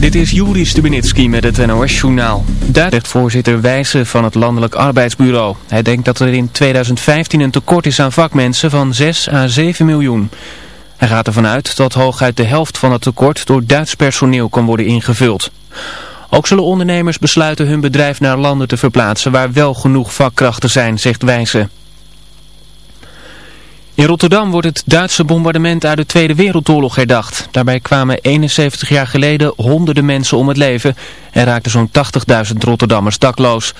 Dit is Juri Stubenitski met het NOS-journaal. Duidelijk voorzitter Wijzen van het Landelijk Arbeidsbureau. Hij denkt dat er in 2015 een tekort is aan vakmensen van 6 à 7 miljoen. Hij gaat ervan uit dat hooguit de helft van het tekort door Duits personeel kan worden ingevuld. Ook zullen ondernemers besluiten hun bedrijf naar landen te verplaatsen waar wel genoeg vakkrachten zijn, zegt Wijzen. In Rotterdam wordt het Duitse bombardement uit de Tweede Wereldoorlog herdacht. Daarbij kwamen 71 jaar geleden honderden mensen om het leven en raakten zo'n 80.000 Rotterdammers dakloos.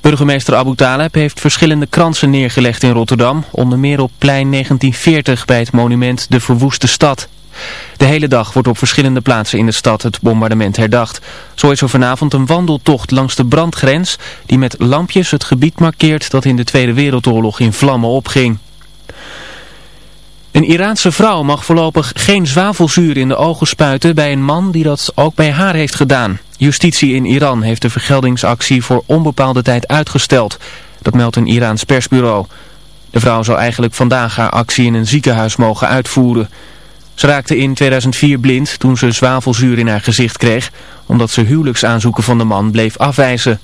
Burgemeester Abu Taleb heeft verschillende kransen neergelegd in Rotterdam, onder meer op plein 1940 bij het monument De Verwoeste Stad. De hele dag wordt op verschillende plaatsen in de stad het bombardement herdacht. Zo is er vanavond een wandeltocht langs de brandgrens die met lampjes het gebied markeert dat in de Tweede Wereldoorlog in vlammen opging. Een Iraanse vrouw mag voorlopig geen zwavelzuur in de ogen spuiten bij een man die dat ook bij haar heeft gedaan. Justitie in Iran heeft de vergeldingsactie voor onbepaalde tijd uitgesteld. Dat meldt een Iraans persbureau. De vrouw zou eigenlijk vandaag haar actie in een ziekenhuis mogen uitvoeren. Ze raakte in 2004 blind toen ze zwavelzuur in haar gezicht kreeg, omdat ze huwelijksaanzoeken van de man bleef afwijzen.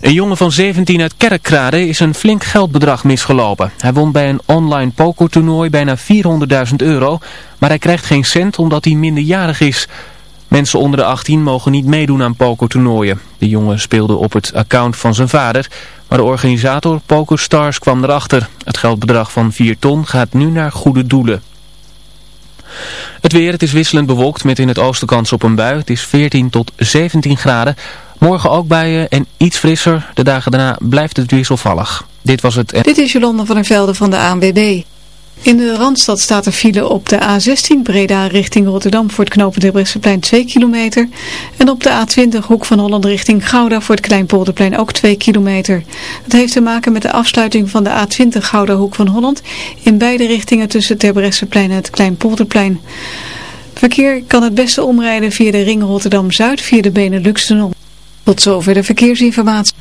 Een jongen van 17 uit Kerkrade is een flink geldbedrag misgelopen. Hij won bij een online pokertoernooi bijna 400.000 euro, maar hij krijgt geen cent omdat hij minderjarig is. Mensen onder de 18 mogen niet meedoen aan pokertoernooien. De jongen speelde op het account van zijn vader, maar de organisator PokerStars kwam erachter. Het geldbedrag van 4 ton gaat nu naar goede doelen. Het weer, het is wisselend bewolkt met in het oosten kans op een bui. Het is 14 tot 17 graden. Morgen ook buien en iets frisser. De dagen daarna blijft het wisselvallig. Dit was het... Dit is Jolanda van der Velde van de ANWB. In de Randstad staat er file op de A16 Breda richting Rotterdam voor het knooppunt Terbrechtseplein 2 kilometer. En op de A20 Hoek van Holland richting Gouda voor het Kleinpolderplein ook 2 kilometer. Dat heeft te maken met de afsluiting van de A20 Gouda Hoek van Holland in beide richtingen tussen Terbrechtseplein en het Kleinpolderplein. Verkeer kan het beste omrijden via de ring Rotterdam-Zuid via de Benelux-tunnel. Tot zover de verkeersinformatie.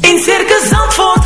In Circus Zandvoort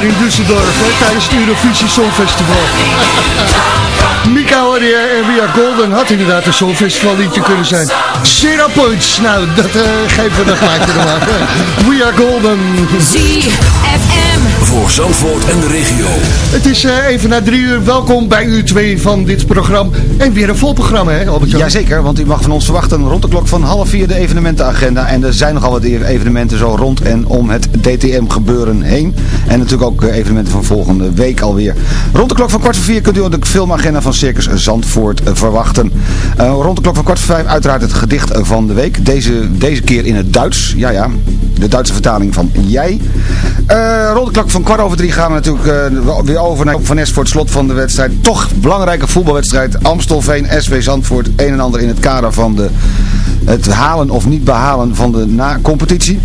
daar in Düsseldorf hè, tijdens het Eurovisie Songfestival. Mika Warrier en We Are Golden had inderdaad een Songfestival liedje kunnen zijn. Zero points, nou dat uh, geven we dan gelijk maar. We Are Golden. ZFM. Voor Zandvoort en de regio. Het is uh, even na drie uur. Welkom bij u twee van dit programma. En weer een vol programma hè Albert Jan? Jazeker, want u mag van ons verwachten rond de klok van half vier de evenementenagenda. En er zijn nogal wat evenementen zo rond en om het DTM gebeuren heen. En natuurlijk ook eh, evenementen van volgende week alweer. Rond de klok van kwart voor vier kunt u de filmagenda van Circus Zandvoort eh, verwachten. Uh, rond de klok van kwart voor vijf uiteraard het gedicht van de week. Deze, deze keer in het Duits. Ja, ja. De Duitse vertaling van Jij. Rond de klok van kwart over drie gaan we natuurlijk weer over naar Van Nes voor het slot van de wedstrijd. Toch belangrijke voetbalwedstrijd. Amstelveen, SV Zandvoort. Een en ander in het kader van de, het halen of niet behalen van de na-competitie.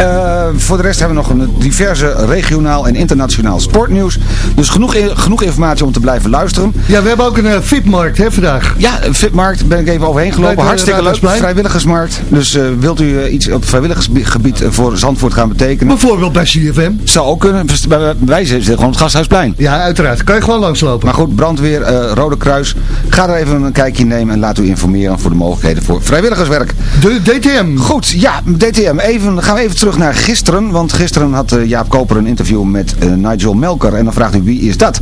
Uh, voor de rest hebben we nog een diverse regionaal en internationaal sportnieuws. Dus genoeg, genoeg informatie om te blijven luisteren. Ja, we hebben ook een uh, fitmarkt hè, vandaag. Ja, een fitmarkt ben ik even overheen gelopen. Hartstikke leuk. Vrijwilligersmarkt. Dus uh, wilt u iets op vrijwilligersgebied voor Zandvoort gaan betekenen? Bijvoorbeeld bij CFM. Zou ook kunnen. Wij zitten gewoon op het Gasthuisplein. Ja, uiteraard. Kan je gewoon langslopen. Maar goed, brandweer, Rode Kruis. Ga er even een kijkje nemen en laat u informeren voor de mogelijkheden voor vrijwilligerswerk. De DTM. Goed, ja, DTM. Even, gaan we even terug naar gisteren. Want gisteren had uh, Jaap Koper een interview met uh, Nigel Melker. En dan vraagt u wie is dat?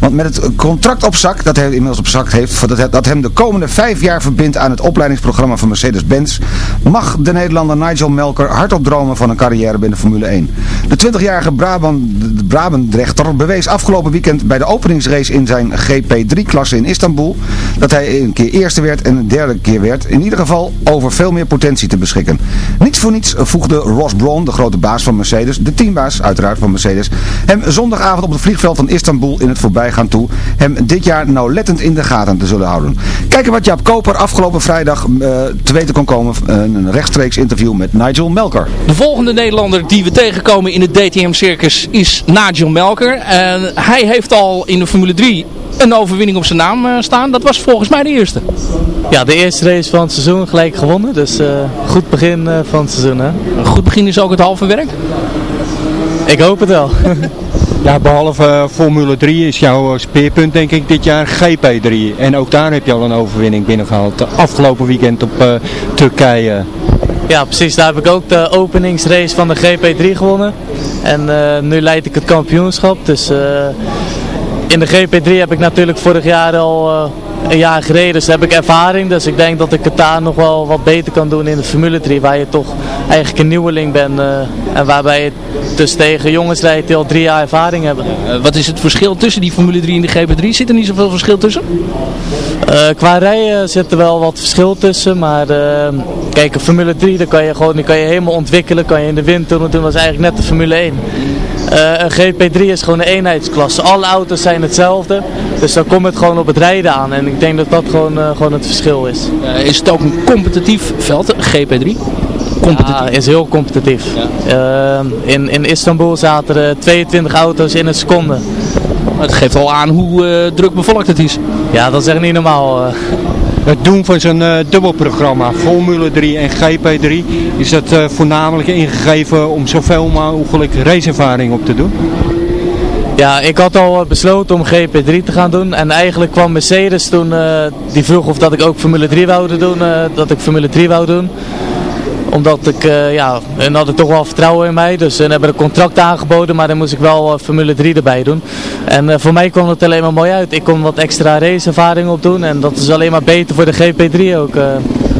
Want met het contract op zak, dat hij inmiddels op zak heeft, dat, hem de komende vijf jaar verbindt aan het opleidingsprogramma van Mercedes-Benz, mag de Nederlander Nigel Melker hardop dromen van een carrière binnen Formule 1. De 20-jarige Brabant, Brabandrechter bewees afgelopen weekend bij de openingsrace in zijn GP3-klasse in Istanbul dat hij een keer eerste werd en een derde keer werd. In ieder geval over veel meer potentie te beschikken. Niets voor niets voegde Ross De grote baas van Mercedes, de teambaas uiteraard van Mercedes, hem zondagavond op het vliegveld van Istanbul in het voorbijgaan toe, hem dit jaar nauwlettend in de gaten te zullen houden. Kijken wat Jaap Koper afgelopen vrijdag uh, te weten kon komen, een rechtstreeks interview met Nigel Melker. De volgende Nederlander die we tegenkomen in het DTM-circus is Nigel Melker. En hij heeft al in de Formule 3 een overwinning op zijn naam uh, staan. Dat was volgens mij de eerste. Ja, de eerste race van het seizoen gelijk gewonnen. Dus uh, goed begin uh, van het seizoen. Hè? Een goed begin is ook het halve werk? Ik hoop het wel. ja, behalve Formule 3 is jouw speerpunt denk ik dit jaar GP3. En ook daar heb je al een overwinning binnengehaald. Afgelopen weekend op Turkije. Ja, precies. Daar heb ik ook de openingsrace van de GP3 gewonnen. En nu leid ik het kampioenschap. Dus in de GP3 heb ik natuurlijk vorig jaar al uh, een jaar gereden, dus heb ik ervaring. Dus ik denk dat ik het daar nog wel wat beter kan doen in de Formule 3, waar je toch eigenlijk een nieuweling bent. Uh, en waarbij je dus tegen jongens rijdt die al drie jaar ervaring hebben. Uh, wat is het verschil tussen die Formule 3 en de GP3? Zit er niet zoveel verschil tussen? qua rijden zit er wel wat verschil tussen, maar kijk, Formule 3 dan kan je gewoon die kan je helemaal ontwikkelen, kan je in de wind doen, dat was eigenlijk net de Formule 1. Uh, een GP3 is gewoon een eenheidsklasse. Alle auto's zijn hetzelfde. Dus dan komt het gewoon op het rijden aan. En ik denk dat dat gewoon, uh, gewoon het verschil is. Uh, is het ook een competitief veld, GP3? Competitief. Ja, is heel competitief. Ja. in, in Istanbul zaten er 22 auto's in een seconde. Het geeft al aan hoe druk bevolkt het is. Ja, dat is echt niet normaal het doen van zo'n uh, dubbelprogramma, Formule 3 en GP3, is dat uh, voornamelijk ingegeven om zoveel mogelijk raceervaring op te doen? Ja, ik had al besloten om GP3 te gaan doen en eigenlijk kwam Mercedes toen, die vroeg of dat ik ook Formule 3 wou doen, dat ik Formule 3 wou doen omdat ik, uh, ja, en had ik toch wel vertrouwen in mij. Dus ze hebben een contract aangeboden, maar dan moest ik wel uh, Formule 3 erbij doen. En uh, voor mij kwam het alleen maar mooi uit. Ik kon wat extra raceervaring opdoen en dat is alleen maar beter voor de GP3 ook.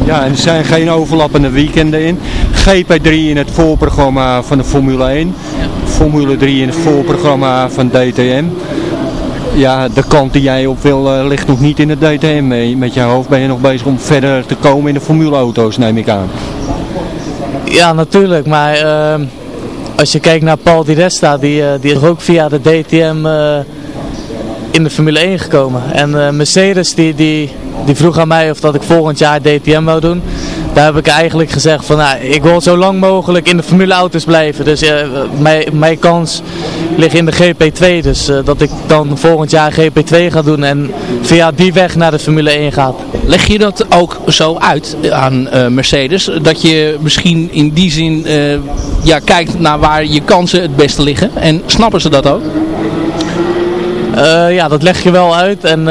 Ja, en er zijn geen overlappende weekenden in. GP3 in het voorprogramma van de Formule 1. Formule 3 in het voorprogramma van DTM ja, de kant die jij op wil ligt nog niet in het DTM. Met je hoofd ben je nog bezig om verder te komen in de formuleauto's, neem ik aan. Ja, natuurlijk. Maar uh, als je kijkt naar Paul Di Resta, die, uh, die is ook via de DTM uh, in de Formule 1 gekomen. En Mercedes die, die, die vroeg aan mij of dat ik volgend jaar DTM wou doen. Daar heb ik eigenlijk gezegd van, nou, ik wil zo lang mogelijk in de Formule auto's blijven. Dus eh, mijn, mijn kans ligt in de GP2. Dus eh, dat ik dan volgend jaar GP2 ga doen en via die weg naar de Formule 1 ga. Leg je dat ook zo uit aan eh, Mercedes? Dat je misschien in die zin ja, kijkt naar waar je kansen het beste liggen? En snappen ze dat ook? Ja, dat leg je wel uit. En,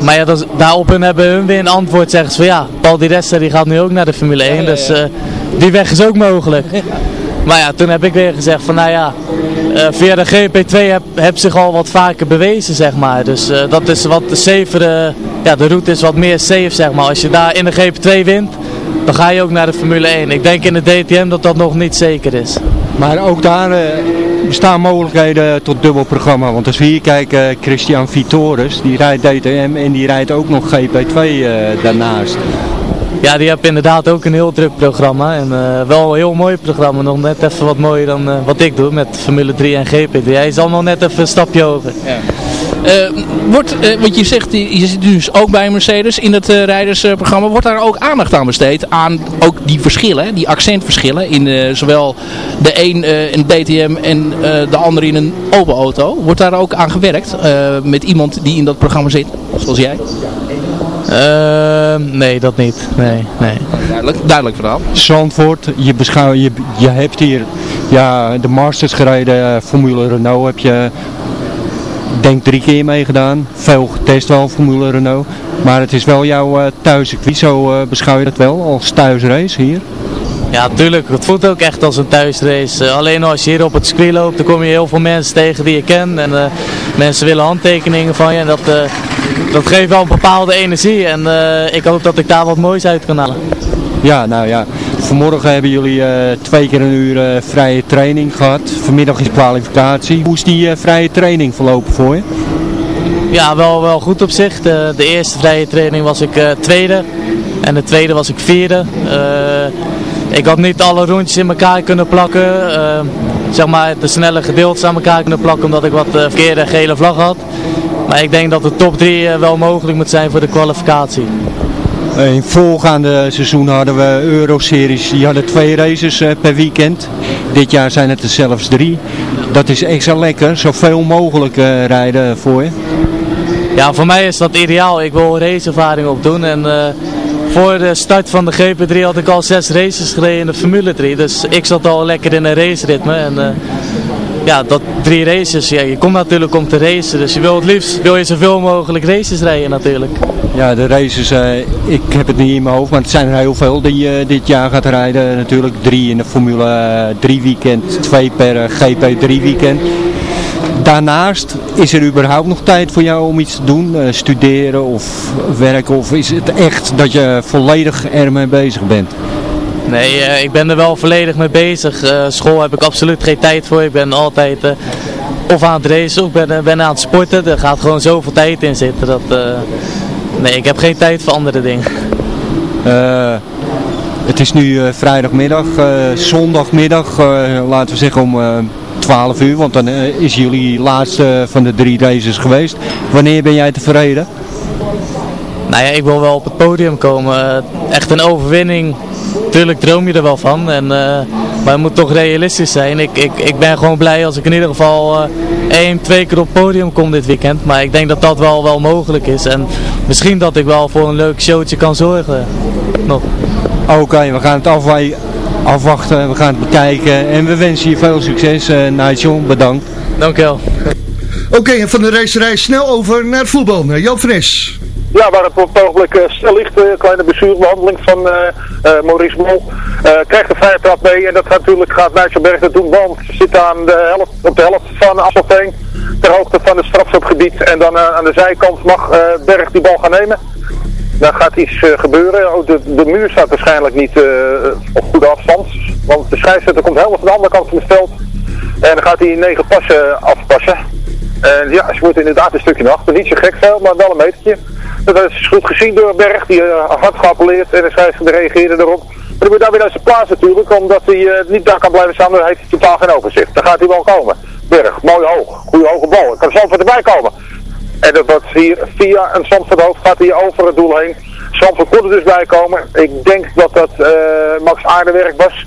maar ja, dat, daarop hun hebben hun weer een antwoord. Zeggen ze van ja, Paul Di Resta die gaat nu ook naar de Formule 1. Dus eh, die weg is ook mogelijk. maar ja, toen heb ik weer gezegd van nou ja, eh, via de GP2 heb, heb zich al wat vaker bewezen zeg maar. Dus eh, dat is wat safer, ja de route is wat meer safe zeg maar. Als je daar in de GP2 wint, dan ga je ook naar de Formule 1. Ik denk in de DTM dat dat nog niet zeker is. Maar ook daar eh, bestaan mogelijkheden tot dubbel programma. Want als we hier kijken, Christian Vitores, die rijdt DTM en die rijdt ook nog GP2 eh, daarnaast. Ja, die hebben inderdaad ook een heel druk programma. En eh, wel een heel mooi programma. Nog net even wat mooier dan eh, wat ik doe met Formule 3 en GP3. Hij is allemaal net even een stapje hoger. Eh, wordt, eh, want je zegt, je zit dus ook bij Mercedes in het eh, rijdersprogramma. Wordt daar ook aandacht aan besteed? Aan ook die verschillen, die accentverschillen in eh, zowel de een eh, in DTM en eh, de andere in een open auto. Wordt daar ook aan gewerkt eh, met iemand die in dat programma zit, zoals jij? Eh, nee, dat niet. Nee, nee. Duidelijk, duidelijk verhaal. Zandvoort, je, beschouw, je, je hebt hier ja, de Masters gereden, eh, Formule Renault heb je denk drie keer meegedaan. Veel getest wel, Formule Renault. Maar het is wel jouw uh, thuiscircuit, zo eh, beschouw je dat wel als thuisrace hier? Ja, tuurlijk. Het voelt ook echt als een thuisrace. Eh, alleen als je hier op het circuit loopt, dan kom je heel veel mensen tegen die je kent. En mensen willen handtekeningen van je. En dat, dat geeft wel een bepaalde energie. En ik hoop dat ik daar wat moois uit kan halen. Ja, nou ja. Vanmorgen hebben jullie eh, twee keer een uur eh, vrije training gehad. Vanmiddag is kwalificatie. Hoe is die eh, vrije training verlopen voor je? Ja, wel, wel goed op zich. De, de eerste vrije training was ik tweede. En de tweede was ik vierde. Ik had niet alle rondjes in elkaar kunnen plakken. zeg maar de snelle gedeeltes aan elkaar kunnen plakken omdat ik wat verkeerde gele vlag had. Maar ik denk dat de top 3 wel mogelijk moet zijn voor de kwalificatie. In voorgaande seizoen hadden we Euroseries, die hadden twee races eh, per weekend. Dit jaar zijn het er zelfs drie. Dat is extra lekker, zoveel mogelijk eh, rijden voor je. Ja, voor mij is dat ideaal. Ik wil raceervaring opdoen en eh, voor de start van de GP3 had ik al zes races gereden in de Formule 3. Dus ik zat al lekker in een raceritme en ja, dat drie races, ja, je komt natuurlijk om te racen. Dus je wil het liefst, wil je zoveel mogelijk races rijden natuurlijk. Ja, de races, eh, ik heb het niet in mijn hoofd, maar het zijn er heel veel die je dit jaar gaat rijden. Natuurlijk drie in de Formule 3 weekend, twee per eh, GP3 weekend. Daarnaast, is er überhaupt nog tijd voor jou om iets te doen? Eh, studeren of werken? Of is het echt dat je volledig ermee bezig bent? Nee, eh, ik ben er wel volledig mee bezig. Eh, school heb ik absoluut geen tijd voor. Ik ben altijd eh, of aan het racen of ben, eh, ben aan het sporten. Er gaat gewoon zoveel tijd in zitten. Dat, eh, nee, ik heb geen tijd voor andere dingen. Eh, het is nu eh, vrijdagmiddag, eh, zondagmiddag, laten we zeggen om eh 12 uur, want dan is jullie laatste van de drie races geweest. Wanneer ben jij tevreden? Nou ja, ik wil wel op het podium komen. Echt een overwinning. Tuurlijk droom je er wel van. En, maar het moet toch realistisch zijn. Ik, ik, ik ben gewoon blij als ik in ieder geval eh, één, twee keer op het podium kom dit weekend. Maar ik denk dat dat wel, wel mogelijk is. En misschien dat ik wel voor een leuk showtje kan zorgen. Nog. Oké, we gaan het afwij- afwachten, we gaan het bekijken en we wensen je veel succes uh, Nigel, bedankt. Dankjewel. Oké, en van de racerij snel over naar voetbal. Naar Joop Es. Ja, waar het op het ogenblik uh, ligt, uh, kleine bestuursbehandeling van uh, Maurice Mol. krijgt de vrije trap mee en dat gaat natuurlijk gaat Berg dat doen, want ze zit aan de helft, op de helft van Asselveen. Ter hoogte van het strafschopgebied en dan aan de zijkant mag Berg die bal gaan nemen. Dan gaat iets gebeuren. Oh, de, de muur staat waarschijnlijk niet op goede afstand, want de scheidsrechter komt helemaal van de andere kant van het veld. En dan gaat hij negen passen afpassen. En ja, ze moeten inderdaad een stukje naar achter. Niet zo gek veel, maar wel een metertje. Dat is goed gezien door Berg, die uh, hard geappelleerd en de scheidsrechter reageerde erop. Maar dan moet daar weer naar zijn plaats natuurlijk, omdat hij uh, niet daar kan blijven staan, dan heeft hij totaal geen overzicht. Dan gaat hij wel komen. Berg, mooi hoog, goede hoge bal. Er kan Zandvoort erbij komen. En dat wordt hier via een Zandvoort hoofd gaat hij over het doel heen. Zandvoort kon er dus bij komen. Ik denk dat dat eh, Max Aardewerk was.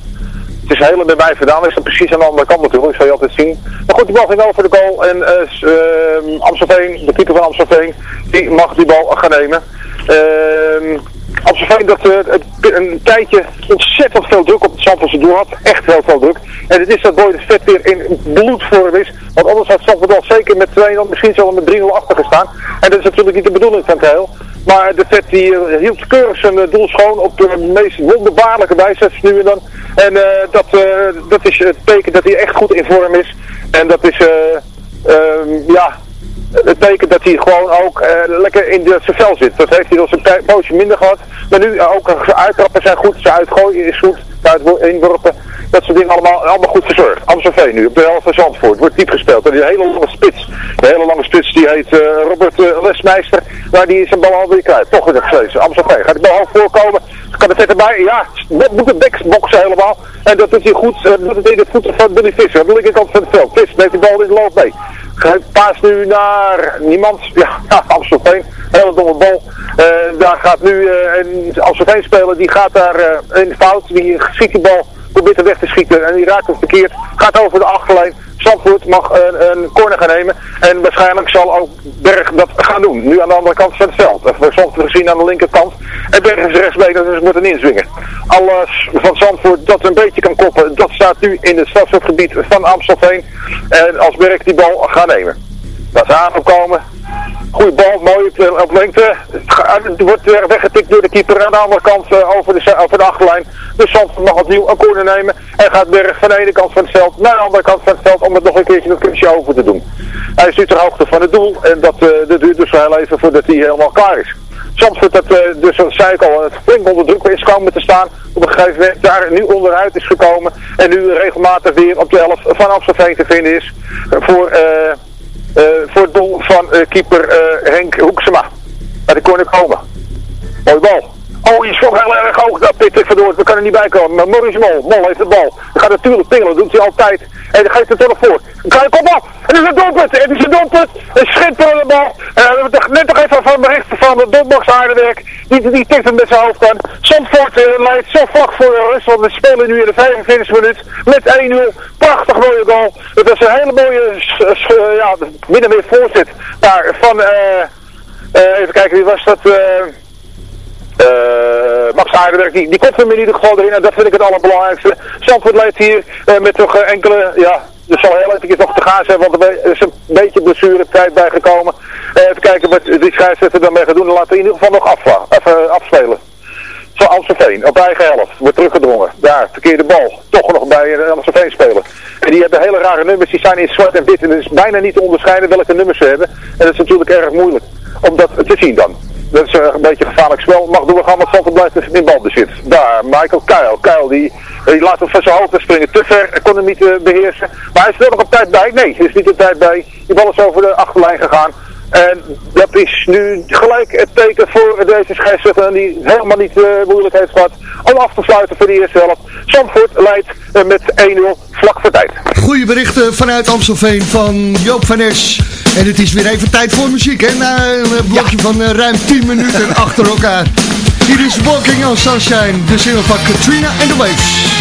Het is helemaal bij mij vandaan. Is dat precies aan de andere kant natuurlijk. Zal je altijd zien. Maar goed, die bal ging over de goal. En uh, de keeper van Amstelveen, die mag die bal gaan nemen. Uh, Amstelveen dat uh, een tijdje ontzettend veel druk op het Zandvoortse doel had. Echt heel veel druk. En het is dat Boy de Vet weer in bloedvorm is. Want anders had Zandvoort zeker met 2-0, misschien zelfs met 3-0 achter gestaan. En dat is natuurlijk niet de bedoeling van het geheel. Maar de vet uh, hield keurig zijn uh, doel schoon op de meest wonderbaarlijke wijze nu en dan. En uh, dat, dat is het teken dat hij echt goed in vorm is. En dat is, ja, het teken dat hij gewoon ook lekker in de vel zit. Dat heeft hij al zijn poosje minder gehad. Maar nu ook zijn uittrappen zijn goed, zijn uitgooien is goed, zijn inworpen dat soort dingen allemaal, allemaal goed verzorgd. Amsterdam nu, op de helft van Zandvoort, wordt diep gespeeld. En die hele lange spits, de hele lange spits, die heet uh, Robert uh, Lesmeister, maar die is zijn bal alweer kwijt. Toch weer gelezen. Amsterdam gaat de bal voorkomen, kan het vet erbij, ja, moet de bek boksen helemaal. En dat is hij goed, uh, doet het in de voeten van Billy Visser, aan de linkerkant van het veld. Visser neemt die bal in de loop mee. Paas nu naar niemand, ja, Amsterdam, hele domme bal. Daar gaat nu uh, een Amsterdam speler, die gaat daar uh, in fout, die schiet die bal probeert hem weg te schieten en die raakt hem verkeerd. Gaat over de achterlijn. Zandvoort mag een, een, corner gaan nemen. En waarschijnlijk zal ook Berg dat gaan doen. Nu aan de andere kant van het veld. Zandvoort gezien aan de linkerkant. En Berg is rechtsbeen, dus moet een inzwingen. Alles van Zandvoort dat een beetje kan koppen, dat staat nu in het stadsgebied van Amstelveen. En als Berg die bal gaat nemen. Dat ze aankomen. Goede bal, mooi op, op lengte. Het wordt weer weggetikt door de keeper. Aan de andere kant uh, over, de, over de achterlijn. Dus Zandvoort mag opnieuw een corner nemen. En gaat Berg van de ene kant van het veld naar de andere kant van het veld. Om het nog een keertje een kunstje over te doen. Hij nu ter hoogte van het doel. En dat, uh, dat duurt dus heel even voordat hij helemaal klaar is. Zandvoort dat dus zoals zei ik al, het flink onder druk is komen te staan. Op een gegeven moment daar nu onderuit is gekomen. En nu regelmatig weer op de helft van Amstelveen te vinden is. Voor uh, voor het doel van uh, keeper uh, Henk Hoeksema. Naar de corner komen. Mooi bal. Oh, is toch heel erg hoog. Dat pit ik vandoor. We kunnen er niet bij komen. Maar Maurice Mol. Mol heeft de bal. Hij gaat natuurlijk pingelen. Dat doet hij altijd. En dan geeft het nog voor. Dan kan je kom op. Het is een doelpunt. Het is een doelpunt. Een schitterende bal. En hebben net nog even van berichten van de Donbox Aardewerk. Die, die tikt hem met zijn hoofd aan. Zandvoort uh, leidt zo vlak voor de rust. Want we spelen nu in de 45 minuut. Met 1-0. Prachtig mooie goal. Het was een hele mooie ja, binnen weer voorzet. Daar van... even kijken, wie was dat... Uh, Max Aardenberg, die, die komt hem in ieder geval erin en dat vind ik het allerbelangrijkste. Zandvoort leidt hier uh, met toch uh, enkele, ja, er zal heel even nog te gaan zijn, want er is een beetje blessure tijd bijgekomen. even kijken wat die scheidsrechter dan mee gaat doen, dan laten we in ieder geval nog af, even afspelen. Zo Amstelveen, op eigen helft, wordt teruggedrongen. Daar, verkeerde bal, toch nog bij een Amstelveen spelen. En die hebben hele rare nummers, die zijn in zwart en wit en het is bijna niet te onderscheiden welke nummers ze hebben. En dat is natuurlijk erg moeilijk om dat te zien dan. Dat is een beetje gevaarlijk spel. Mag doorgaan, want Zandvoort blijft in balbezit. Daar, Michael Kuil. Kuil die, die laat hem van zijn hoofd springen. Te ver, kon hem niet uh, beheersen. Maar hij is er nog op tijd bij. Nee, hij is niet op tijd bij. Die bal is over de achterlijn gegaan. En dat is nu gelijk het teken voor deze scheidsrechter die helemaal niet uh, moeilijk heeft gehad om af te sluiten voor de eerste helft. Zandvoort leidt uh, met 1-0 vlak voor tijd. Goede berichten vanuit Amstelveen van Joop van Es. En het is weer even tijd voor muziek, hè? Na een blokje ja. van uh, ruim 10 minuten achter elkaar. Hier is Walking on Sunshine, de single van Katrina and the Waves.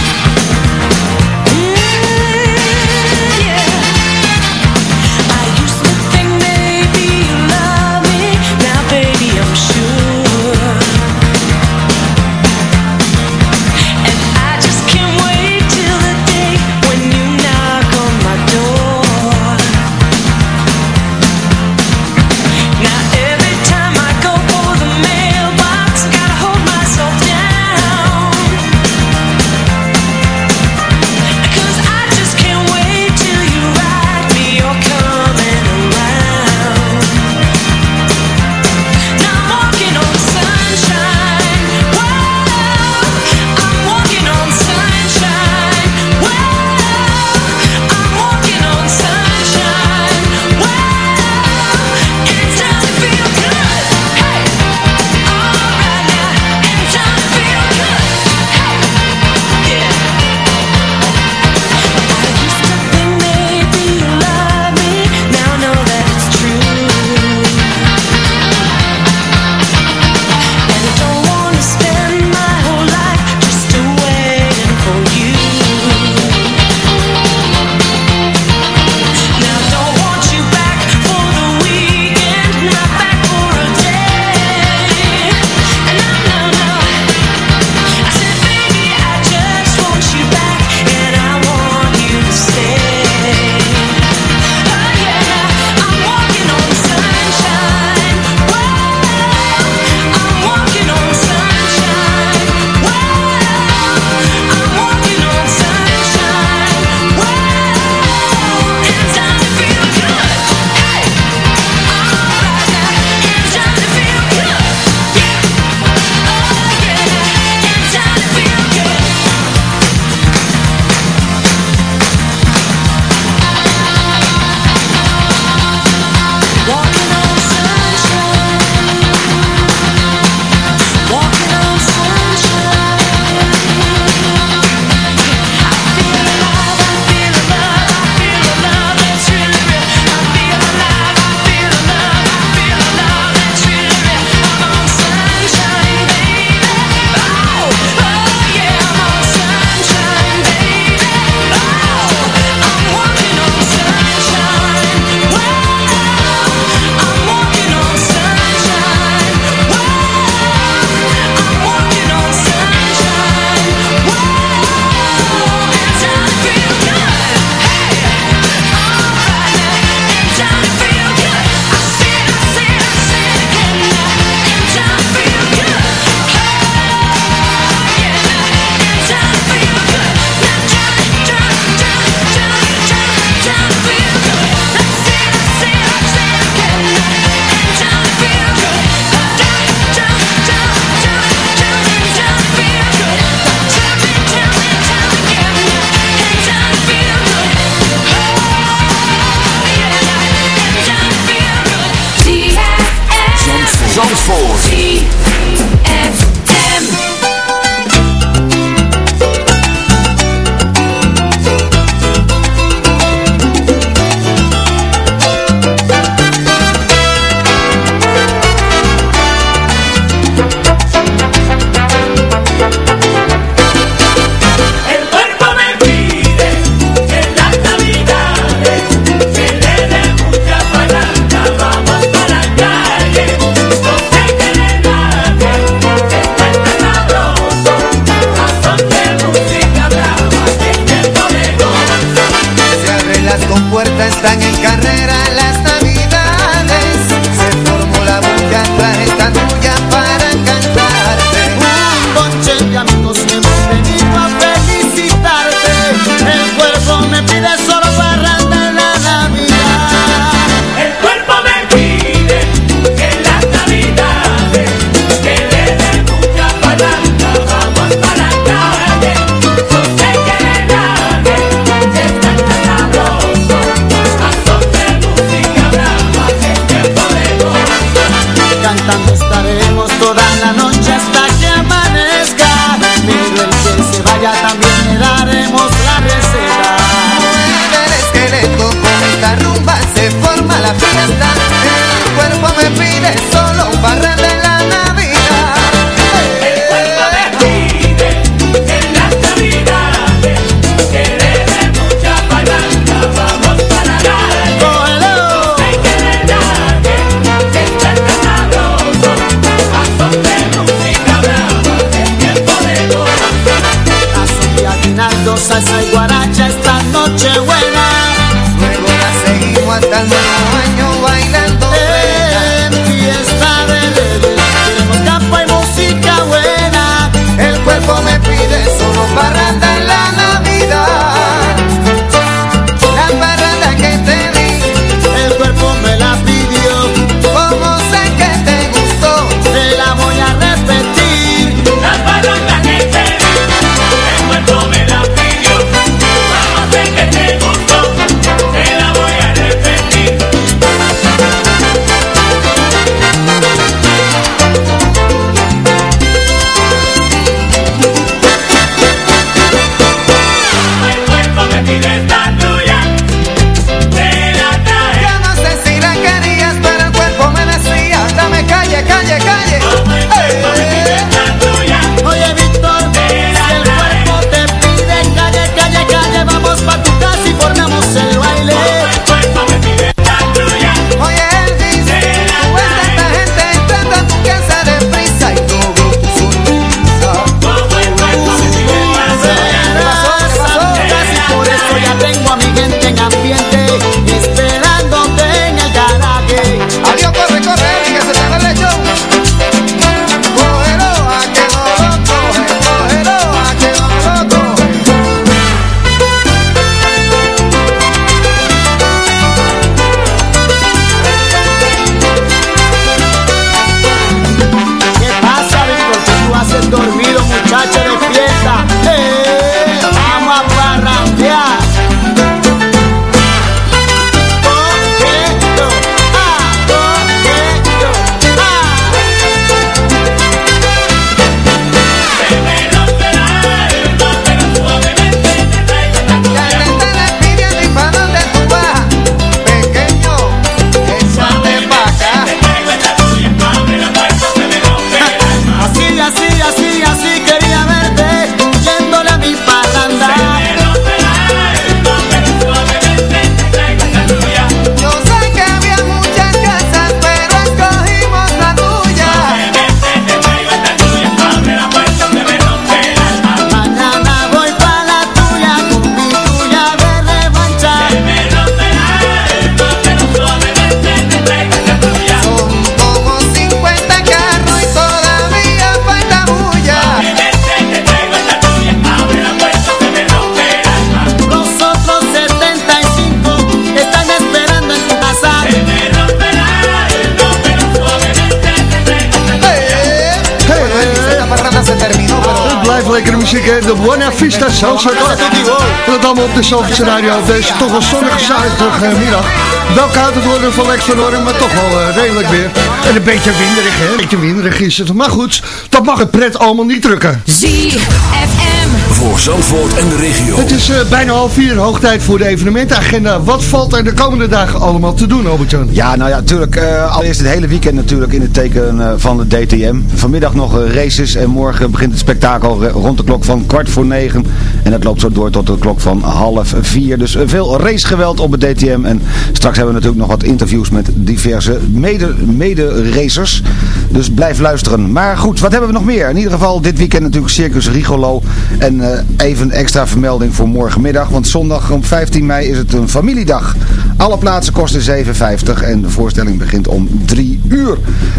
Hè? De Buena Vista. En dat allemaal op de Zalvoortse Radio deze toch wel zonnige zaterdagmiddag. Wel koud het worden van Lex van Orm, maar toch wel eh, redelijk weer. En een beetje winderig, hè? Een beetje winderig is het. Maar goed, dat mag het pret allemaal niet drukken. ZFM. Voor Zandvoort en de regio. Het is eh, bijna half vier, hoog tijd voor de evenementenagenda. Wat valt er de komende dagen allemaal te doen, Albert-Jan? Ja, nou ja, natuurlijk. eh, allereerst het hele weekend natuurlijk in het teken eh, van de DTM. Vanmiddag nog races en morgen begint het spektakel rond de klok van kwart voor negen. En dat loopt zo door tot de klok van half vier. Dus eh, veel racegeweld op het DTM. En straks hebben we natuurlijk nog wat interviews met diverse mede- mede-racers. dus blijf luisteren. Maar goed, wat hebben we nog meer? In ieder geval dit weekend natuurlijk Circus Rigolo. En eh, even extra vermelding voor morgenmiddag. Want zondag om 15 mei is het een familiedag. Alle plaatsen kosten 7,50 en de voorstelling begint om 3 uur.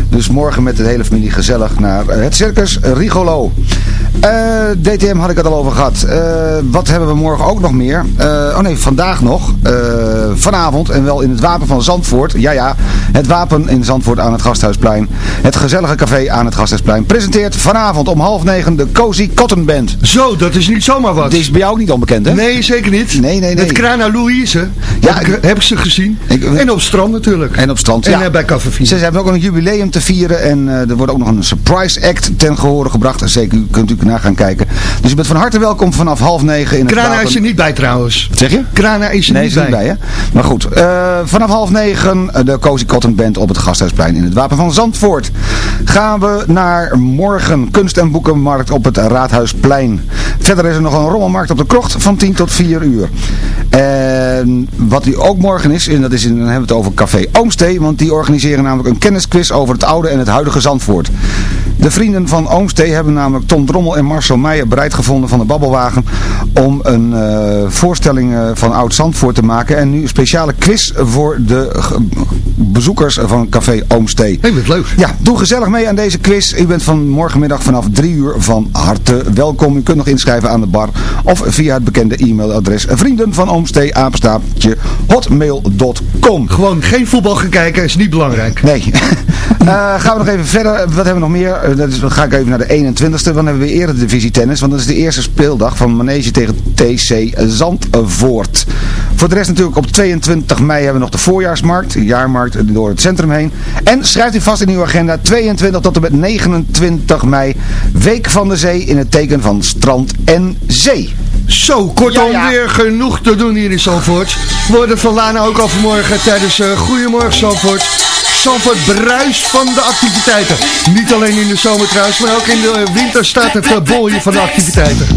Dus morgen met de hele familie gezellig naar eh, het Circus Rigolo. Eh, DTM had ik het al over gehad. Eh, wat hebben we morgen ook nog meer? Eh, oh nee, vandaag nog. Vanavond en wel in het Wapen van Zandvoort. Ja ja, het Wapen in Zandvoort aan het Gasthuisplein. Het gezellige café aan het Gasthuisplein presenteert vanavond om half negen de Cozy Cotton Band. Zo, dat is niet zomaar wat. Dit is bij jou ook niet onbekend hè? Nee, zeker niet. Nee, nee, nee. Met Krana Louise. Ja, heb, ik, heb ik ze gezien. en op het strand natuurlijk. En op strand, En ja. bij Café. Ze hebben ook een jubileum te vieren en er wordt ook nog een surprise act ten gehore gebracht. Zeker, u kunt u gaan kijken. Dus u bent van harte welkom vanaf half negen in het Krana Wapen. is er niet bij trouwens. Wat zeg je? Krana is er Nee, niet is er niet bij. hè? Maar goed, eh, vanaf half negen eh, de Cozy Cotton Band op het Gasthuisplein in het Wapen van Zandvoort. Gaan we naar morgen kunst- en boekenmarkt op het Raadhuisplein. Verder is er nog een rommelmarkt op de krocht van 10 tot 4 uur. En wat die ook morgen is, en dat is in, dan hebben we het over Café Oomstee, want die organiseren namelijk een kennisquiz over het oude en het huidige Zandvoort. De vrienden van Oomstee hebben namelijk Tom Drommel en Marcel Meijer bereid gevonden van de Babbelwagen om een eh, voorstelling eh, van Oud Zandvoort te maken. En nu een speciale quiz voor de bezoekers van Café Oomstee. Hey, wat leuk. Ja, doe gezellig mee aan deze quiz. U bent van morgenmiddag vanaf 3 uur van harte welkom. U kunt nog inschrijven aan de bar of via het bekende e-mailadres vrienden van Oomstee hotmail.com. Gewoon geen voetbal gaan kijken is niet belangrijk. Nee. Eh, gaan we nog even verder. Wat hebben we nog meer? Dat is, dan ga ik even naar de 21ste. Dan hebben we weer eerder divisie tennis. Want dat is de eerste speeldag van Manege tegen TC Zandvoort. Voor de rest natuurlijk op 22 mei hebben we nog de voorjaarsmarkt. De jaarmarkt door het centrum heen. En schrijft u vast in uw agenda. 22 tot en met 29 mei. Week van de Zee in het teken van strand en zee. Zo, kortom Ja, ja. weer genoeg te doen hier in Zandvoort. We worden van Lana ook al vanmorgen tijdens uh, Goedemorgen Zandvoort. Zandvoort bruist van de activiteiten. Niet alleen in de zomer trouwens, maar ook in de winter staat het bol hier van de activiteiten.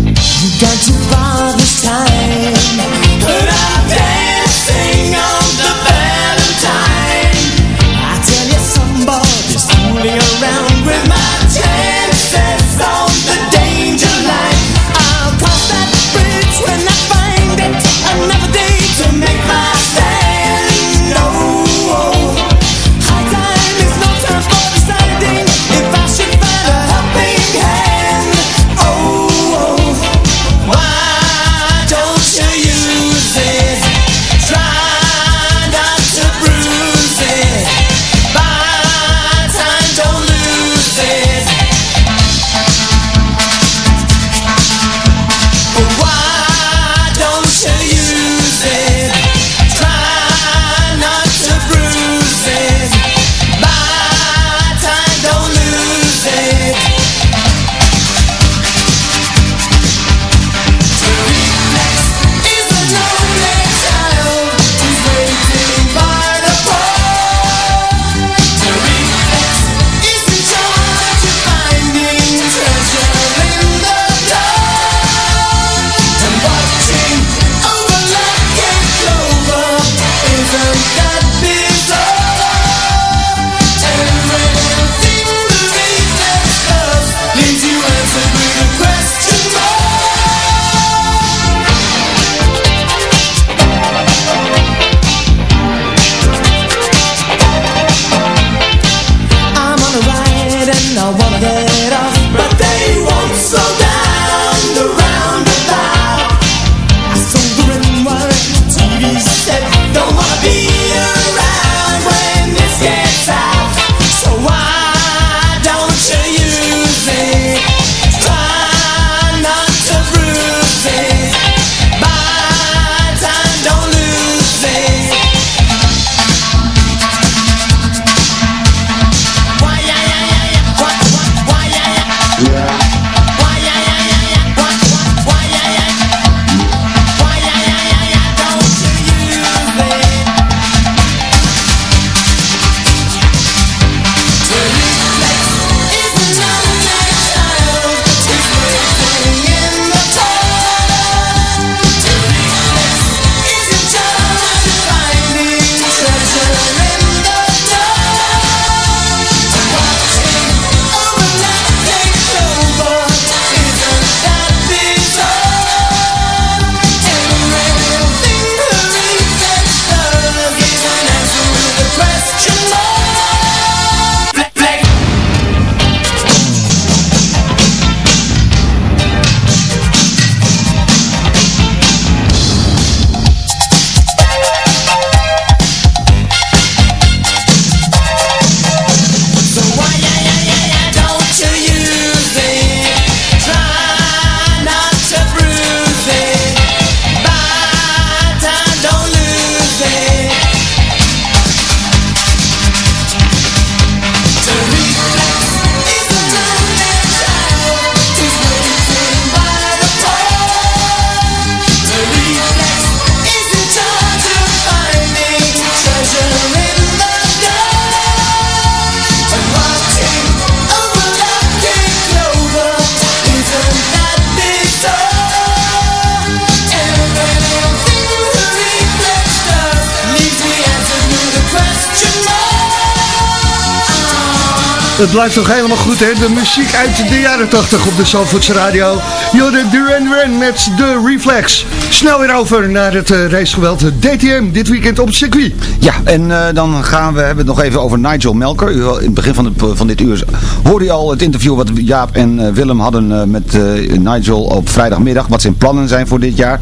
Blijft toch helemaal goed, hè? De muziek uit de jaren 80 op de Zandvoortse Radio. Jorde Duran Ren met de Reflex. Snel weer over naar het uh, racegeweld DTM dit weekend op circuit. Ja, en uh, dan gaan we hebben het nog even over Nigel Melker. U, in het begin van, de, van dit uur hoorde je al het interview wat Jaap en Willem hadden met Nigel op vrijdagmiddag. Wat zijn plannen zijn voor dit jaar.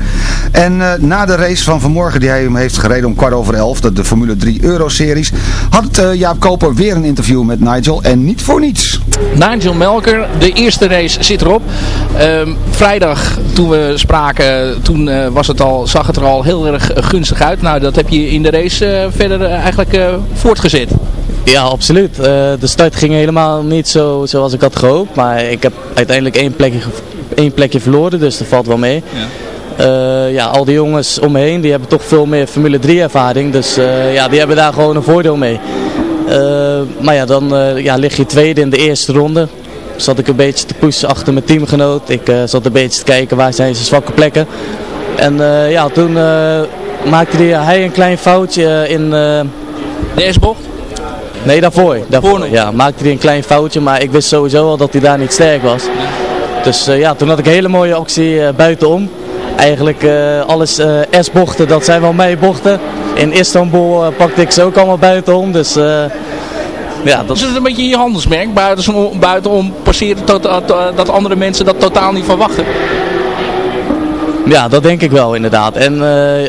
En na de race van vanmorgen die hij hem heeft gereden om kwart over elf, dat de Formule 3 Euro-series, had Jaap Koper weer een interview met Nigel en niet voor niets. Nigel Melker, de eerste race zit erop. Uh, vrijdag toen we spraken, toen uh, was het al, zag het er al heel erg gunstig uit. Nou, dat heb je in de race uh, verder eigenlijk voortgezet. Ja, absoluut. de start ging helemaal niet zo zoals ik had gehoopt. Maar ik heb uiteindelijk één plekje, één plekje verloren, dus dat valt wel mee. Ja. Uh, ja, al die jongens om me heen, die hebben toch veel meer Formule 3 ervaring. Dus uh, ja, die hebben daar gewoon een voordeel mee. Uh, maar ja, dan ja, lig je tweede in de eerste ronde. Zat ik een beetje te pushen achter mijn teamgenoot. Ik zat een beetje te kijken waar zijn zijn zwakke plekken. En ja, toen maakte die, hij een klein foutje in... de eerste bocht? Nee, daarvoor. daarvoor ja, maakte hij een klein foutje, maar ik wist sowieso al dat hij daar niet sterk was. Dus ja, toen had ik een hele mooie actie buitenom eigenlijk uh, alles uh, S-bochten, dat zijn wel mijn bochten. In Istanbul uh, pakte ik ze ook allemaal buitenom, dus... ja, dat... Is het een beetje je handelsmerk, buitenom, buitenom passeren tot, dat andere mensen dat totaal niet verwachten? Ja, dat denk ik wel inderdaad. En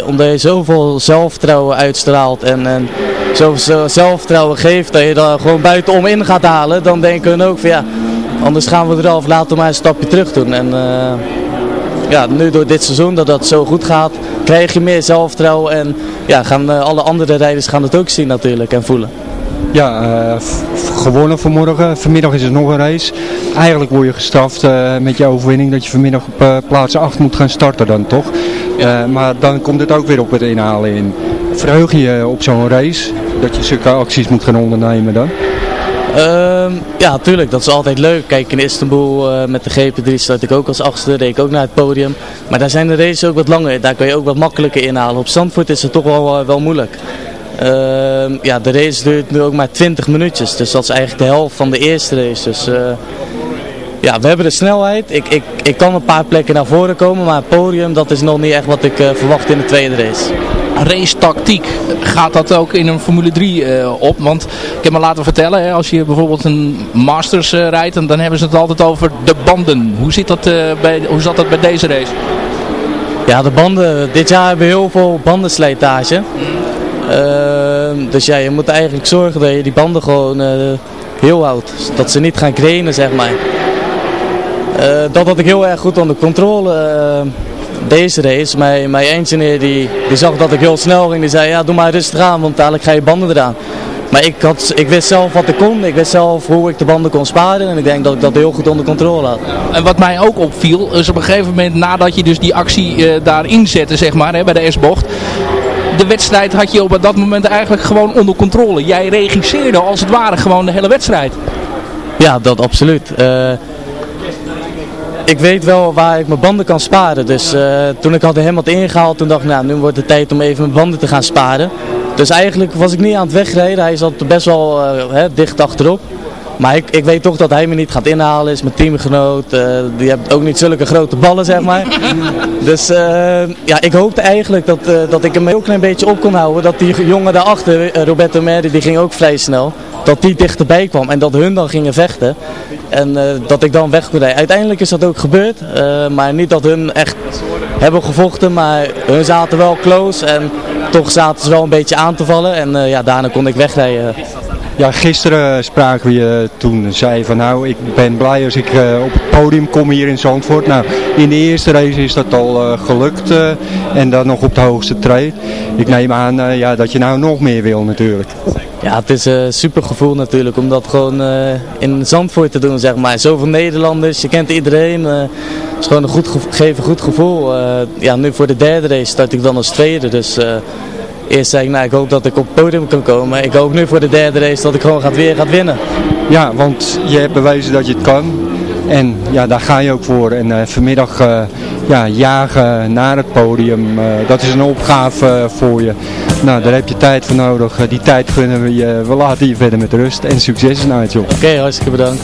omdat je zoveel zelfvertrouwen uitstraalt en, en zoveel zelfvertrouwen geeft dat je daar gewoon buitenom in gaat halen, dan denken we ook van ja, anders gaan we eraf, laten we maar een stapje terug doen. En ja, nu door dit seizoen dat dat zo goed gaat, krijg je meer zelfvertrouwen en ja, gaan uh, alle andere rijders gaan het ook zien natuurlijk en voelen. Ja, uh, gewonnen vanmorgen. Vanmiddag is er nog een race. Eigenlijk word je gestraft uh, met je overwinning dat je vanmiddag op plaats 8 moet gaan starten dan toch. maar dan komt het ook weer op het inhalen in. Verheug je op zo'n race dat je zulke acties moet gaan ondernemen dan? Um, ja, tuurlijk. Dat is altijd leuk. Kijk, in Istanbul uh, met de GP3 start ik ook als achtste. Reed ik ook naar het podium. Maar daar zijn de races ook wat langer. Daar kun je ook wat makkelijker inhalen. Op Zandvoort is het toch wel, uh, wel moeilijk. Uh, ja, de race duurt nu ook maar 20 minuutjes. Dus dat is eigenlijk de helft van de eerste race. Dus uh, ja, we hebben de snelheid. Ik, ik, ik kan een paar plekken naar voren komen. Maar het podium, dat is nog niet echt wat ik verwacht in de tweede race race tactiek. Gaat dat ook in een Formule 3 uh, op? Want ik heb me laten vertellen, hè, als je bijvoorbeeld een Masters uh, rijdt, dan, dan hebben ze het altijd over de banden. Hoe, zit dat, bij, hoe zat dat bij deze race? Ja, de banden. Dit jaar hebben we heel veel bandenslijtage. Mm. dus ja, je moet eigenlijk zorgen dat je die banden gewoon heel houdt. Dat ze niet gaan grenen, zeg maar. Dat had ik heel erg goed onder controle deze race, mijn, mijn engineer die, die zag dat ik heel snel ging. Die zei, ja doe maar rustig aan, want dadelijk ga je banden eraan. Maar ik, had, ik wist zelf wat ik kon, ik wist zelf hoe ik de banden kon sparen en ik denk dat ik dat heel goed onder controle had. En wat mij ook opviel, is op een gegeven moment nadat je dus die actie uh, daar inzette, zeg maar, hè, bij de S-bocht. De wedstrijd had je op dat moment eigenlijk gewoon onder controle. Jij regisseerde als het ware gewoon de hele wedstrijd. Ja, dat absoluut. Uh, ik weet wel waar ik mijn banden kan sparen. Dus uh, toen ik had hem wat ingehaald, toen dacht ik, nou, nu wordt het tijd om even mijn banden te gaan sparen. Dus eigenlijk was ik niet aan het wegrijden. Hij zat best wel uh, hè, dicht achterop. Maar ik, ik weet toch dat hij me niet gaat inhalen, is mijn teamgenoot. Uh, die heeft ook niet zulke grote ballen, zeg maar. dus ja, ik hoopte eigenlijk dat, dat ik hem een heel klein beetje op kon houden. Dat die jongen daarachter, Roberto Merdi, die ging ook vrij snel dat die dichterbij kwam en dat hun dan gingen vechten. En dat ik dan weg kon rijden. Uiteindelijk is dat ook gebeurd, maar niet dat hun echt hebben gevochten, maar hun zaten wel close en toch zaten ze wel een beetje aan te vallen. En ja, daarna kon ik wegrijden. Ja, gisteren spraken we je toen zei van nou, ik ben blij als ik uh, op het podium kom hier in Zandvoort. Nou, in de eerste race is dat al uh, gelukt uh, en dan nog op de hoogste trein. Ik neem aan ja, dat je nou nog meer wil natuurlijk. Ja, het is een super gevoel natuurlijk om dat gewoon in Zandvoort te doen, zeg maar. Zoveel Nederlanders, je kent iedereen. het is gewoon een goed gegeven goed gevoel. ja, nu voor de derde race start ik dan als tweede, dus eerst zei ik, nou ik hoop dat ik op het podium kan komen. Ik hoop nu voor de derde race dat ik gewoon gaat weer gaat winnen. Ja, want je hebt bewezen dat je het kan. En ja, daar ga je ook voor. En eh, vanmiddag eh, ja, jagen naar het podium, eh, dat is een opgave voor je. Nou, daar heb je tijd voor nodig. die tijd gunnen we je. We laten je verder met rust. En succes, Nigel. Oké, hartstikke bedankt.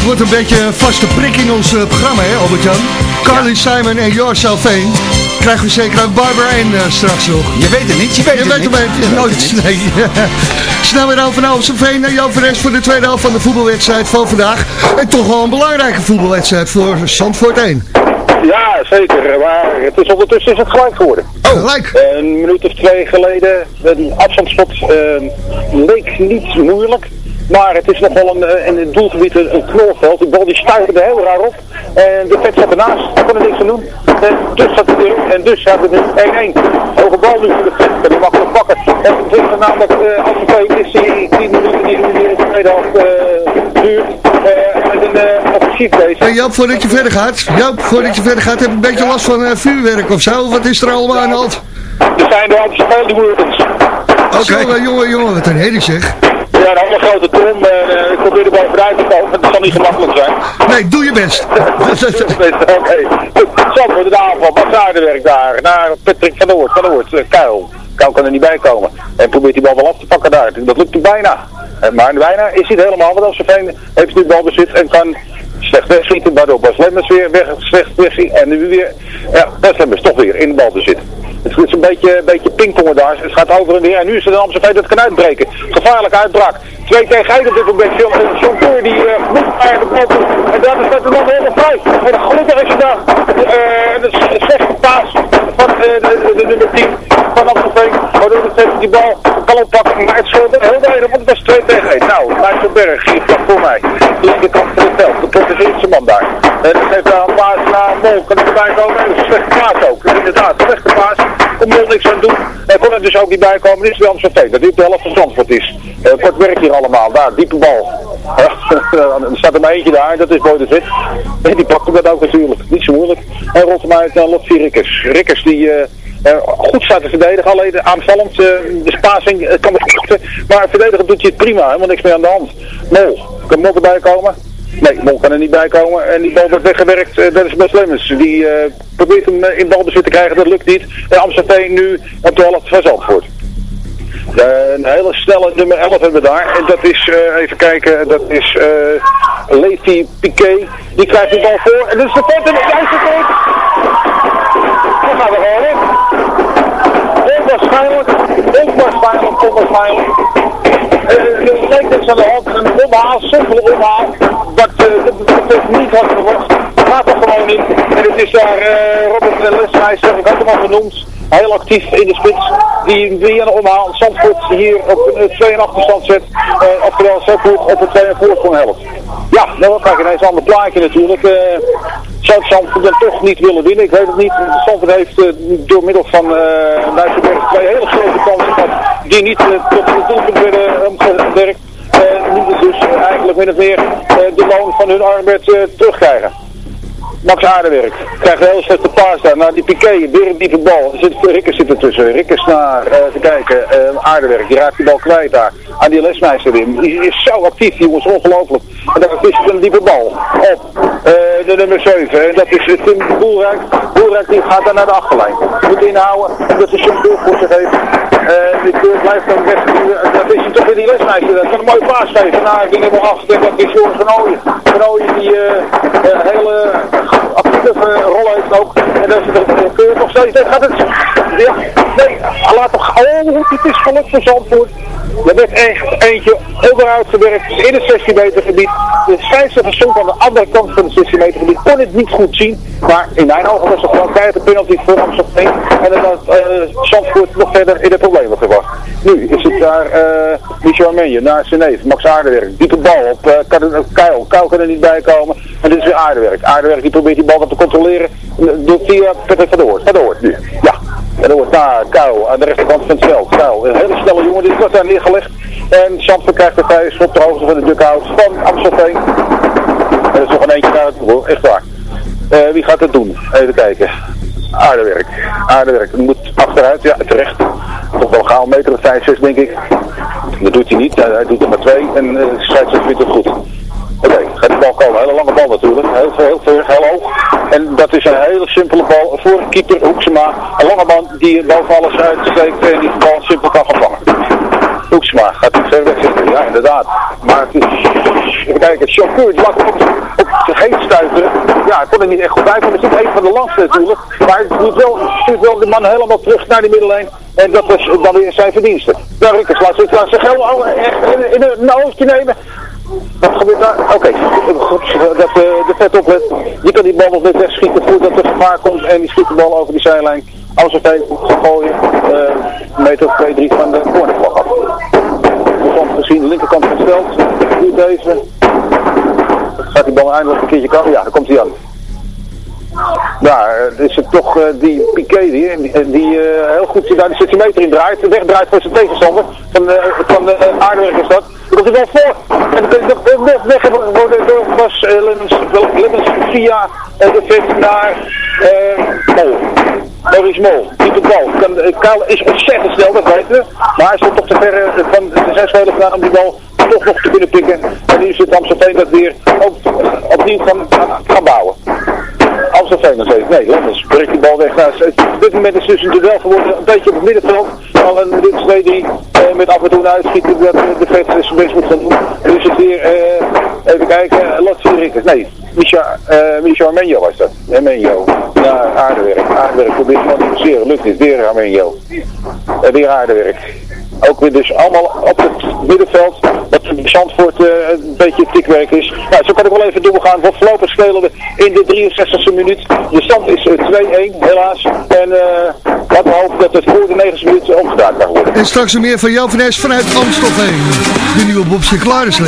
Het wordt een beetje een vaste prik in ons eh, programma, hè Albert-Jan? Carly Simon en Yourself Veen. Krijgen we zeker ook Barbara en eh, straks nog. Je weet het niet, je weet Je het weet niet. het niet. Je weet Nooit, het niet. nee. Snel weer over naar Amstelveen naar Jan Verres voor de tweede helft van de voetbalwedstrijd van vandaag. En toch wel een belangrijke voetbalwedstrijd voor Zandvoort 1. Ja, zeker. Maar het is ondertussen is het gelijk geworden. Oh, gelijk. Een minuut of twee geleden, een afstandsschot eh, leek niet moeilijk. Maar het is nog wel een, eh, in het doelgebied een, een knolveld. De bal die stuiterde heel raar op. En de vet zat ernaast. Kon er niks aan doen. En dus zat hij erin. En dus hadden we nu 1-1. Hoge bal nu voor de vet. Kan hij makkelijk pakken. En het is namelijk uh, Amsterdam is die 10 minuten die nu in de tweede helft eh, duurt. eh, met een uh, offensief bezig. Hey Joop, voordat je verder gaat, Joop, voordat je verder gaat, heb je een beetje last van eh, vuurwerk of zo? Wat is er allemaal aan de hand? Er zijn er al die moeilijk Oké. eh, jongen, jongen, wat een herrie zeg. Ja, een hele grote trom. en ik probeer er boven vooruit te komen. Het zal niet gemakkelijk zijn. Nee, doe je best. Oké. Zo, voor de aanval. Wat aardewerk daar. Naar Patrick van der Hoort. Van der Hoort. eh, Kuil. Kuil kan er niet bij komen. En probeert die bal wel af te pakken daar. Dat lukt hem bijna. Eh, Maar bijna is hij het helemaal. Want Amstelveen heeft nu balbezit en kan slecht wegschieten. Waardoor Bas Lemmers weer weg, slecht. En nu weer, ja, Bas Lemmers toch weer in de balbezit. Het is een beetje, beetje pingpongen daar. Het gaat over en weer. En nu is het een Amstelveen dat kan uitbreken. Gevaarlijk uitbraak. Twee tegen één op dit moment. John, eh, die uh, moet naar de bal. En daar staat de man helemaal vrij. En gelukkig is hij daar. Uh, een slechte paas van uh, de, nummer 10 van Amstelveen. Waardoor tegen die bal kan oppakken. Maar het scheelt heel weinig, want het was 2 tegen 1. Nou, Nijsselberg hier vlak voor mij. Linkerkant van het veld. Protegeert zijn man daar. En dat geeft daar een paas naar Mol. Kan er erbij komen? En dat is een slechte paas ook. Inderdaad, slechte paas. Kon Mol niks aan doen. Hij kon er dus ook niet bij komen. Dit is wel Amstelveen. Dat dit de helft van Zandvoort is. Uh, kort werk hier allemaal. Daar, diepe bal. er staat er maar eentje daar. Dat is Boy de Zit. En die pakt hem dat ook natuurlijk. Niet zo moeilijk. En rolt hem uit naar Lotfi Rikkers. Rikkers die... uh, goed staat te verdedigen, alleen aanvallend, uh, de spasing uh, kan het maar verdedigen doet hij het prima, helemaal niks meer aan de hand. Mol, kan Mol erbij komen? Nee, Mol kan er niet bij komen en die bal wordt weggewerkt, uh, dat is best Lemmens. Die probeert hem in balbezit te krijgen, dat lukt niet. En Amsterdam nu op de helft van Zandvoort. Een hele snelle nummer 11 hebben we daar. En dat is, even kijken, dat is Levi Piquet. Die krijgt de bal voor. En dat is de vet en de tijd. Dan gaan we in. Onwaarschijnlijk, onwaarschijnlijk, onwaarschijnlijk. Het leek dus aan de hand, een omhaal, simpele omhaal. Wat dat ik niet had verwacht. Gaat er gewoon in. En het is daar Robert Lesnijs, zeg ik had hem al genoemd heel actief in de spits. Die via een omhaal Zandvoort hier op een 2 en achterstand zet. Uh, oftewel goed op een 2 en voorsprong helft. Ja, nou dan krijg je ineens een ander plaatje natuurlijk. Zou Zandvoort dan toch niet willen winnen? Ik weet het niet. Zandvoort heeft door middel van uh, twee hele grote kansen gehad. Die niet tot de doelpunt werden omgewerkt. Min of meer de loon van hun arbeid terugkrijgen. Max Aardewerk krijgt een heel slechte paas daar naar die Piquet, weer een diepe bal. Zit, Rikkers zit ertussen. Rikkers naar, uh, even kijken, uh, die raakt die bal kwijt daar. Aan die lesmeister in. Die is zo actief, die jongens, ongelooflijk. En dan is het een diepe bal op uh, de nummer 7. En dat is Tim Boelrijk. Boelrijk die gaat dan naar de achterlijn. Moet inhouden, omdat hij zo'n voor zich heeft. Die blijft dan weg. Dat is toch weer die lesmeister. Dat kan een mooie paas geven naar die nummer 8. En dat is Joris van Ooyen. Van Ooyen die hele rol heeft ook. En dat is de keur nog steeds. Nee, gaat het. Ja, nee, laat toch. Oh, het is gelukt voor Zandvoort. Er werd echt eentje onderuit gewerkt in het 16 meter gebied. De scheidsrechter stond aan de andere kant van het 16 meter gebied. Kon het niet goed zien. Maar in mijn ogen was het gewoon tijd de penalty voor Amsterdam. En dan had uh, Zandvoort nog verder in de problemen gebracht. Nu is het daar uh, Michel Armenje naar zijn neef, Max Aardewerk. Diepe bal op uh, Kuil. Kuil kan er niet bij komen. En dit is weer Aardewerk. Aardewerk die probeert die bal wat te controleren. Doet via Patrick van der Hoort. Van der Hoort nu. Ja. En dan wordt daar Kuil aan de rechterkant van het veld. Kuil, een hele snelle jongen, die wordt daar neergelegd. En Zandvoort krijgt de vrije schop ter hoogte van de dugout van Amstelveen. En er is nog een eentje naar het doel, echt waar. Uh, wie gaat het doen? Even kijken. Aardewerk. Aardewerk. Moet achteruit, ja, terecht. Toch wel gauw, meter of 5, 6 denk ik. Dat doet hij niet, hij doet er maar twee en uh, de scheidsrechter vindt het goed. Oké, gaat die bal komen. Hele lange bal natuurlijk. Heel heel veel, heel hoog. En dat is een hele simpele bal voor keeper Hoeksema. Een lange man die boven alles uitsteekt en die bal simpel kan gaan vangen. Hoeksema gaat niet ver weg zitten. Ja, inderdaad. Maar het is even kijken, chauffeur, die lag op, op heen stuiteren. Ja, ik kon er niet echt goed bij, want het is een van de lasten natuurlijk. Maar het stuurt wel, stuurt wel de man helemaal terug naar de middellijn. En dat was dan weer zijn verdienste. Nou, Rikkers, laat zich laat helemaal echt in, in een hoofdje nemen. Wat gebeurt daar? Oké, dat eh, de vet oplet. Je kan die bal nog net wegschieten voordat er gevaar komt en die schiet de bal over die zijlijn. Als het gooien, eh, een meter of twee, drie van de cornervlag af. Gezien, de linkerkant veld. Duurt even. Gaat die bal eindelijk een keertje kan? Ja, daar komt hij aan. Nou, is het toch eh, die Piqué die, die, die eh, heel goed daar de centimeter in draait, wegdraait voor zijn tegenstander. Van, van de aardewerk is dat. Komt hij wel voor. En de, weg worden door was via de vet naar Mol. Maurice Mol, die de bal. Kan, is ontzettend snel, dat weten we. Maar hij stond toch te ver van de zes gedaan om die bal toch nog te kunnen pikken. En nu zit Amsterdam dat weer op, opnieuw gaan, gaan bouwen. Amsterdam nog. Nee, Lemmens breekt die bal weg. Nou, op dit moment is dus een duel geworden, een beetje op het middenveld. Al een dit twee die uh, met af en toe een uitschiet dat de vet best moet gaan doen. En dus het weer, uh, even kijken, Latsie Rikkers. Nee, Micha, Micha Armenio was dat. Armenio. Ja, aardewerk. Aardewerk probeert te analyseren. Lukt niet. Weer Armenio. Uh, weer aardewerk. Ook weer dus allemaal op het middenveld. Wat in Zandvoort uh, een beetje tikwerk is. Nou, zo kan ik wel even doorgaan. Voor voorlopig spelen we in de 63e minuut. De stand is uh, 2-1 helaas. En uh, laten we hopen dat het voor de 90 minuten omgedraaid kan worden. En straks meer van Jan van Nes vanuit Amstelveen. De nieuwe Bob Sinclair is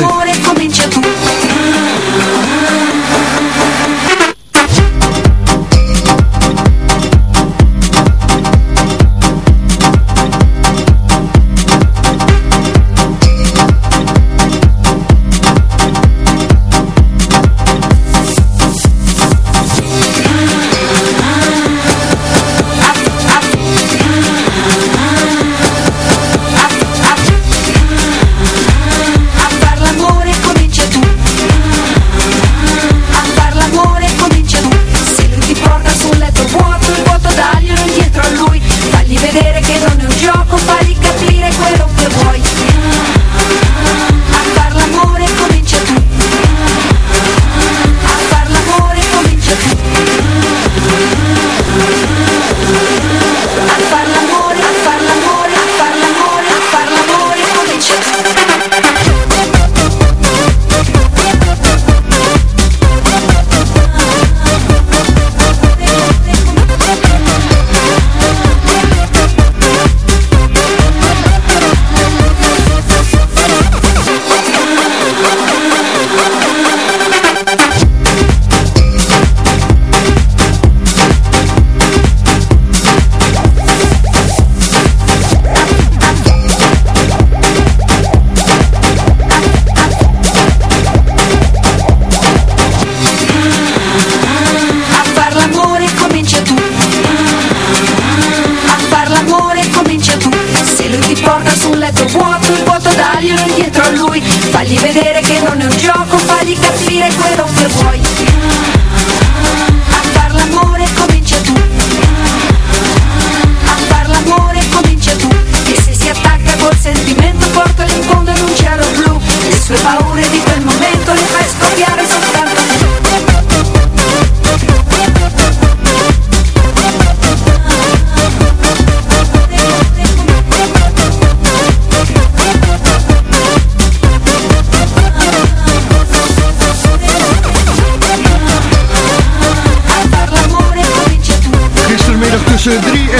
Fagli vedere che non è un gioco, fagli capire quello che vuoi.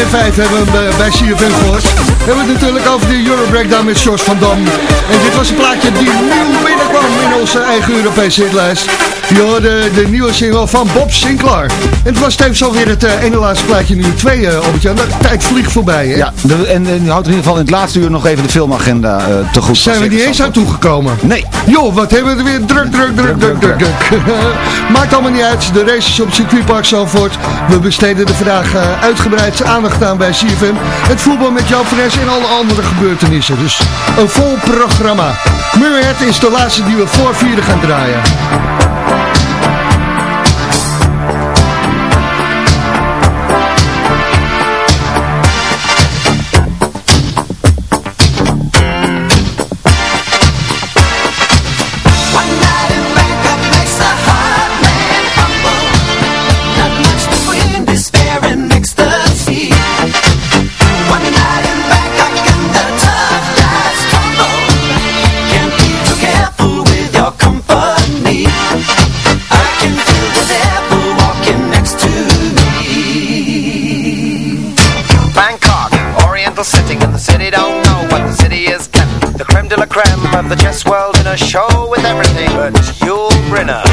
En 5 hebben we bij CFM gehoord. We hebben het natuurlijk over de Euro Breakdown met George van Dam. En dit was een plaatje die nieuw binnenkwam in onze eigen Europese hitlijst. Je de nieuwe single van Bob Sinclair. En het was tevens alweer het uh, ene laatste plaatje nu twee, uh, Albert-Jan. De tijd vliegt voorbij, hè? Ja, de, en, en je houdt in ieder geval in het laatste uur nog even de filmagenda uh, te goed. Zijn we niet eens aan toegekomen? Nee. Joh, wat hebben we er weer druk, druk, druk, druk, druk, druk. Maakt allemaal niet uit. De races op circuitpark Zalvoort. We besteden er vandaag uitgebreid aandacht aan bij CFM. Het voetbal met Jan Fres en alle andere gebeurtenissen. Dus een vol programma. Murray is de laatste die we voor vieren gaan draaien. a show with everything but Yul Brynner.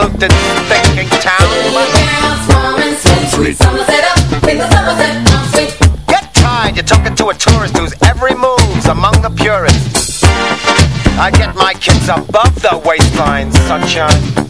overlooked and thinking town. Get tired? you're talking to a tourist whose every move's among the purists. I get my kids above the waistline, sunshine.